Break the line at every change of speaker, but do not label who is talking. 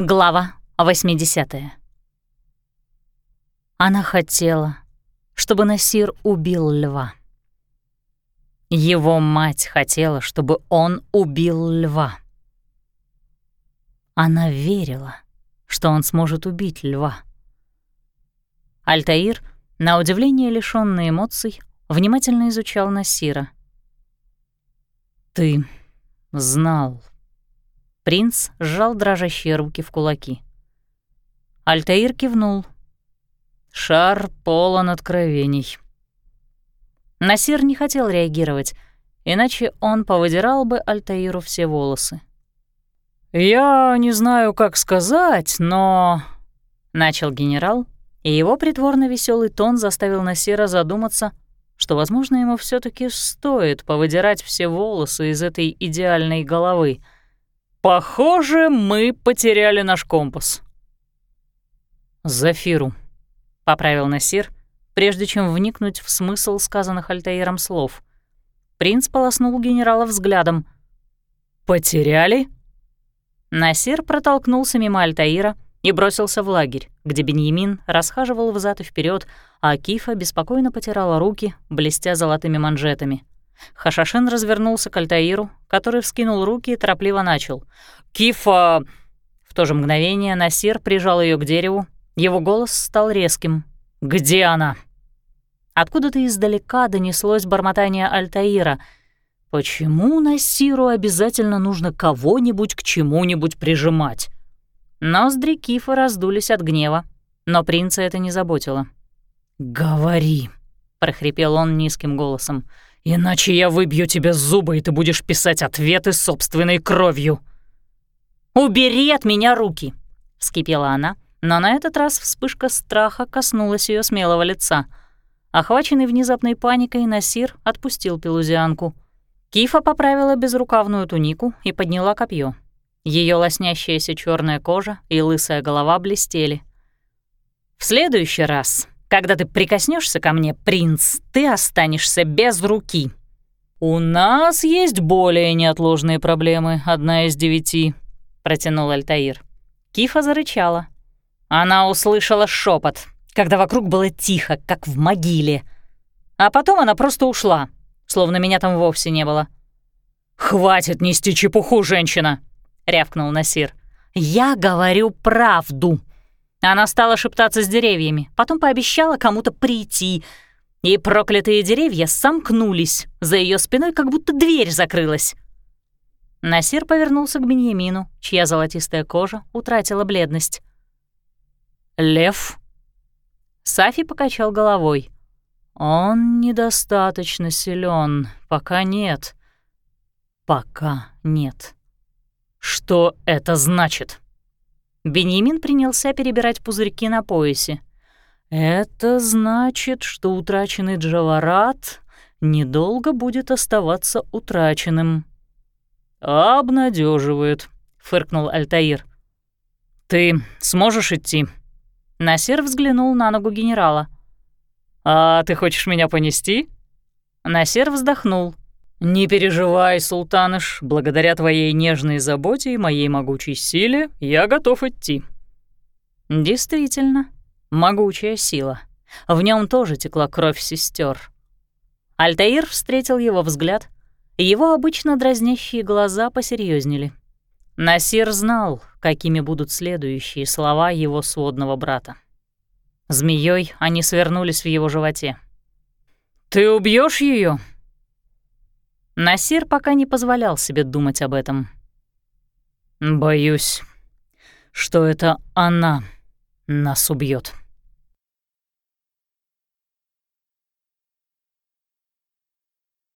Глава 80. Она хотела, чтобы Насир убил льва. Его мать хотела, чтобы он убил льва. Она верила, что он сможет убить льва. Альтаир, на удивление лишённый эмоций, внимательно изучал Насира. «Ты знал». Принц сжал дрожащие руки в кулаки. Альтаир кивнул. «Шар полон откровений». Насир не хотел реагировать, иначе он повыдирал бы Альтаиру все волосы. «Я не знаю, как сказать, но...» — начал генерал, и его притворно веселый тон заставил Насира задуматься, что, возможно, ему все таки стоит повыдирать все волосы из этой идеальной головы. «Похоже, мы потеряли наш компас». «Зафиру», — поправил Насир, прежде чем вникнуть в смысл сказанных Альтаиром слов. Принц полоснул генерала взглядом. «Потеряли?» Насир протолкнулся мимо Альтаира и бросился в лагерь, где Беньямин расхаживал взад и вперед, а Кифа беспокойно потирала руки, блестя золотыми манжетами. Хашашин развернулся к Альтаиру, который вскинул руки и торопливо начал. «Кифа!» В то же мгновение Насир прижал ее к дереву. Его голос стал резким. «Где она?» Откуда-то издалека донеслось бормотание Альтаира — Почему Насиру обязательно нужно кого-нибудь к чему-нибудь прижимать? Ноздри Кифа раздулись от гнева, но принца это не заботило. «Говори», — прохрипел он низким голосом, «иначе я выбью тебе зубы, и ты будешь писать ответы собственной кровью». «Убери от меня руки!» — вскипела она, но на этот раз вспышка страха коснулась ее смелого лица. Охваченный внезапной паникой, Насир отпустил пелузианку — Кифа поправила безрукавную тунику и подняла копье. Ее лоснящаяся черная кожа и лысая голова блестели. «В следующий раз, когда ты прикоснешься ко мне, принц, ты останешься без руки». «У нас есть более неотложные проблемы, одна из девяти», — протянул Альтаир. Кифа зарычала. Она услышала шепот, когда вокруг было тихо, как в могиле. А потом она просто ушла словно меня там вовсе не было. «Хватит нести чепуху, женщина!» — рявкнул Насир. «Я говорю правду!» Она стала шептаться с деревьями, потом пообещала кому-то прийти, и проклятые деревья сомкнулись, за ее спиной как будто дверь закрылась. Насир повернулся к Беньямину, чья золотистая кожа утратила бледность. «Лев?» Сафи покачал головой. Он недостаточно силен, пока нет. Пока нет. Что это значит? Беньямин принялся перебирать пузырьки на поясе. Это значит, что утраченный Джаварат недолго будет оставаться утраченным. Обнадеживает, фыркнул Альтаир. Ты сможешь идти? Насер взглянул на ногу генерала. «А ты хочешь меня понести?» Насер вздохнул. «Не переживай, султаныш, благодаря твоей нежной заботе и моей могучей силе я готов идти». Действительно, могучая сила. В нем тоже текла кровь сестер. Альтаир встретил его взгляд, его обычно дразнящие глаза посерьезнели. Насир знал, какими будут следующие слова его сводного брата. Змеей они свернулись в его животе. «Ты убьешь ее? Насир пока не позволял себе думать об этом. «Боюсь, что это она нас убьет.